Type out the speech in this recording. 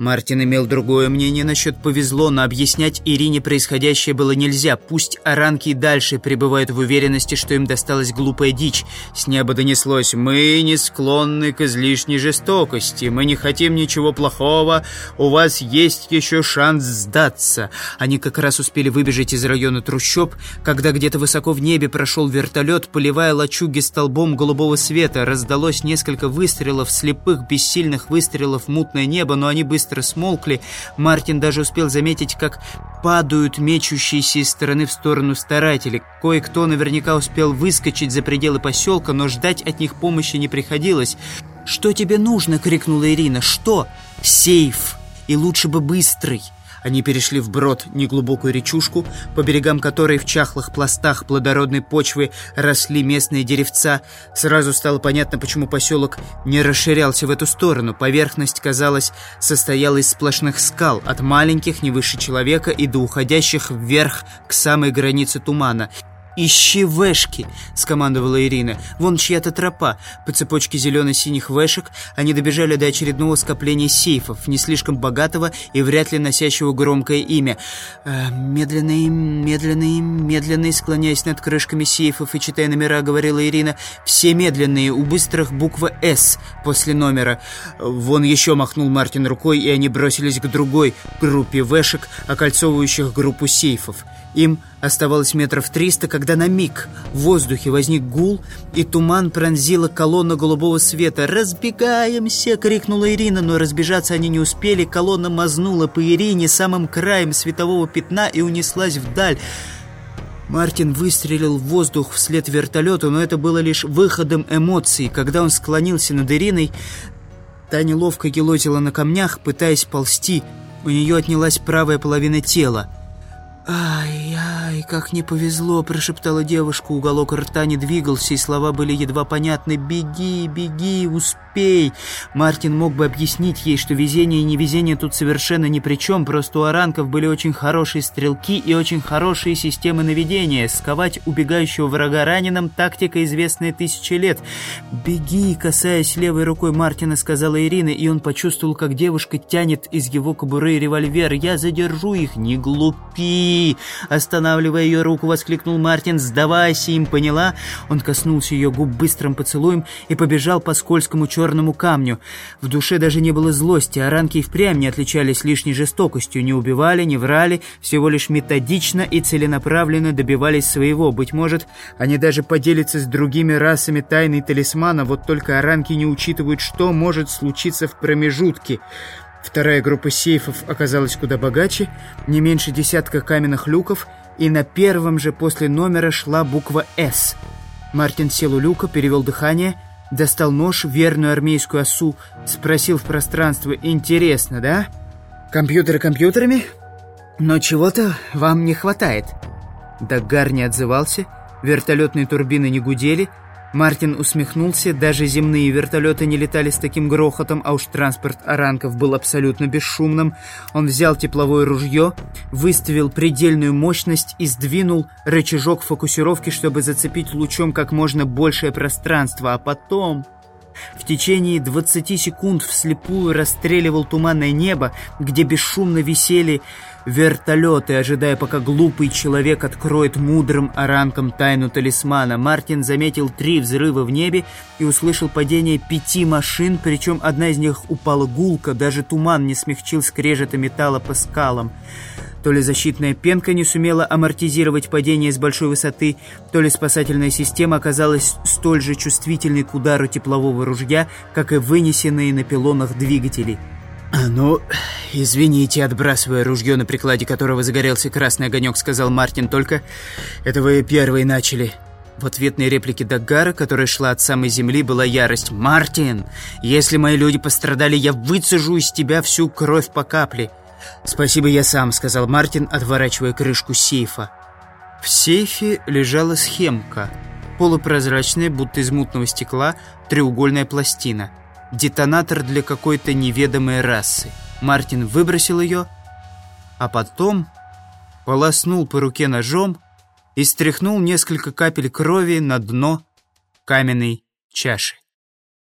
Мартин имел другое мнение насчет «повезло», но объяснять Ирине происходящее было нельзя. Пусть оранки и дальше пребывают в уверенности, что им досталась глупая дичь. С неба донеслось «Мы не склонны к излишней жестокости, мы не хотим ничего плохого, у вас есть еще шанс сдаться». Они как раз успели выбежать из района трущоб, когда где-то высоко в небе прошел вертолет, поливая лачуги столбом голубого света. Раздалось несколько выстрелов, слепых, бессильных выстрелов в мутное небо, но они быстро быстро смолкли. Мартин даже успел заметить, как падают мечущиеся из стороны в сторону старатели. Кое-кто наверняка успел выскочить за пределы поселка, но ждать от них помощи не приходилось. «Что тебе нужно?» — крикнула Ирина. «Что?» «Сейф! И лучше бы быстрый!» Они перешли вброд неглубокую речушку, по берегам которой в чахлых пластах плодородной почвы росли местные деревца. Сразу стало понятно, почему поселок не расширялся в эту сторону. Поверхность, казалось, состояла из сплошных скал, от маленьких, не выше человека, и до уходящих вверх к самой границе тумана. «Ищи вешки!» — скомандовала Ирина. «Вон чья-то тропа. По цепочке зелено-синих вешек они добежали до очередного скопления сейфов, не слишком богатого и вряд ли носящего громкое имя. Э, медленный, медленный, медленный, склоняясь над крышками сейфов и читая номера, говорила Ирина. «Все медленные, у быстрых буква «С» после номера». Вон еще махнул Мартин рукой, и они бросились к другой группе вешек, окольцовывающих группу сейфов. Им оставалось метров триста, когда на миг в воздухе возник гул, и туман пронзила колонна голубого света. «Разбегаемся!» — крикнула Ирина, но разбежаться они не успели. Колонна мазнула по Ирине самым краем светового пятна и унеслась вдаль. Мартин выстрелил в воздух вслед вертолету, но это было лишь выходом эмоций. Когда он склонился над Ириной, та неловко елозила на камнях, пытаясь ползти. У нее отнялась правая половина тела. «Ай-ай, как не повезло!» – прошептала девушка. Уголок рта не двигался, и слова были едва понятны. «Беги, беги, успей!» Мартин мог бы объяснить ей, что везение и невезение тут совершенно ни при чем. Просто у оранков были очень хорошие стрелки и очень хорошие системы наведения. Сковать убегающего врага раненым – тактика, известная тысячи лет. «Беги!» – касаясь левой рукой Мартина, сказала Ирина, и он почувствовал, как девушка тянет из его кобуры револьвер. «Я задержу их! Не глупи!» Останавливая ее руку, воскликнул Мартин. «Сдавайся им, поняла?» Он коснулся ее губ быстрым поцелуем и побежал по скользкому черному камню. В душе даже не было злости, а ранки и впрямь не отличались лишней жестокостью. Не убивали, не врали, всего лишь методично и целенаправленно добивались своего. Быть может, они даже поделятся с другими расами тайны талисмана, вот только оранки не учитывают, что может случиться в промежутке. Вторая группа сейфов оказалась куда богаче, не меньше десятка каменных люков, и на первом же после номера шла буква «С». Мартин сел у люка, перевел дыхание, достал нож, верную армейскую осу, спросил в пространство «Интересно, да? Компьютеры компьютерами? Но чего-то вам не хватает». Даггар не отзывался, вертолетные турбины не гудели, Мартин усмехнулся, даже земные вертолеты не летали с таким грохотом, а уж транспорт Аранков был абсолютно бесшумным. Он взял тепловое ружье, выставил предельную мощность и сдвинул рычажок фокусировки, чтобы зацепить лучом как можно большее пространство, а потом... В течение 20 секунд вслепую расстреливал туманное небо, где бесшумно висели вертолеты, ожидая, пока глупый человек откроет мудрым оранком тайну талисмана. Мартин заметил три взрыва в небе и услышал падение пяти машин, причем одна из них упала гулко, даже туман не смягчил скрежета металла по скалам. То ли защитная пенка не сумела амортизировать падение с большой высоты, то ли спасательная система оказалась столь же чувствительной к удару теплового ружья, как и вынесенные на пилонах двигатели. «Ну, извините, отбрасывая ружье, на прикладе которого загорелся красный огонек, сказал Мартин, только это вы первые начали». В ответной реплике Даггара, которая шла от самой земли, была ярость. «Мартин, если мои люди пострадали, я выцежу из тебя всю кровь по капле». «Спасибо, я сам», — сказал Мартин, отворачивая крышку сейфа. В сейфе лежала схемка. Полупрозрачная, будто из мутного стекла, треугольная пластина — детонатор для какой-то неведомой расы. Мартин выбросил ее, а потом полоснул по руке ножом и стряхнул несколько капель крови на дно каменной чаши.